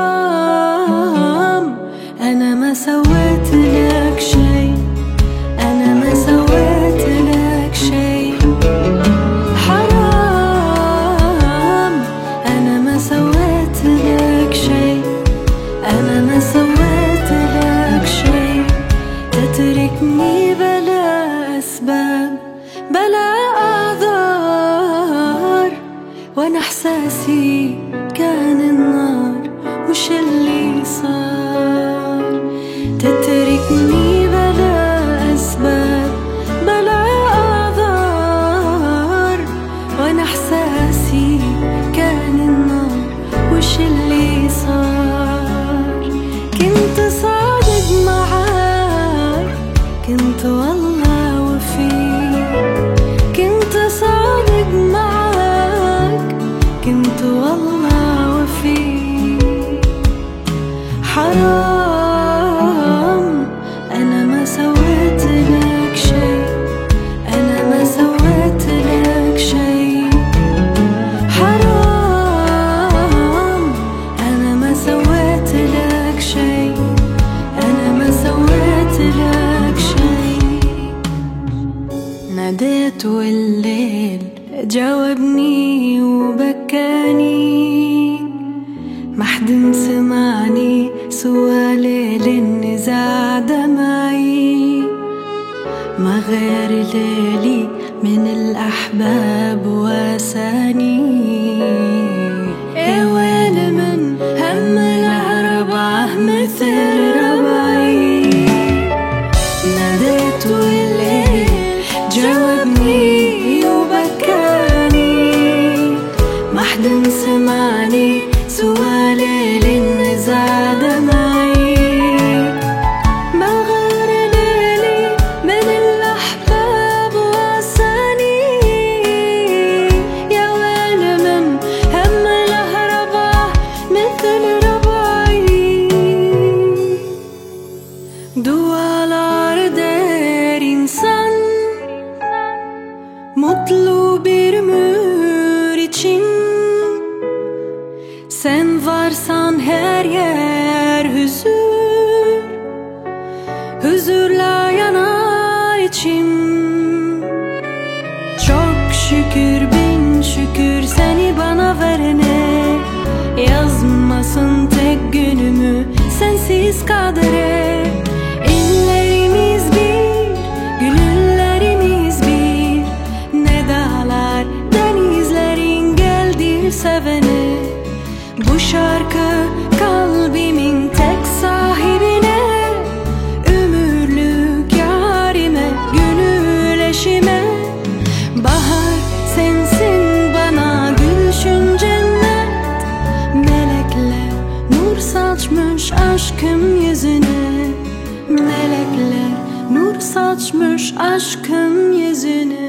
حرام أنا ما سويت وأنا إحساسي كان النار وشل ناديت والليل جاوبني وبكاني. ما حد سمعني سوى ليل النزاع دمعي ما غير ليلي من الأحباب واساني. to Sen varsan her yer huzur Huzurla yanar içim. Çok şükür bin şükür seni bana verene Yazmasın tek günümü sensiz kadere. İnlerimiz bir, gülüllerimiz bir Ne dağlar denizlerin geldir sevene Bu şarkı kalbimin tek sahibine. Ömürlük yarime, gönül eşime. Bahar sensin bana gülşün cennet Melekler nur saçmış aşkım yüzüne. Melekler nur saçmış aşkım yüzüne